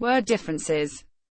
Were differences.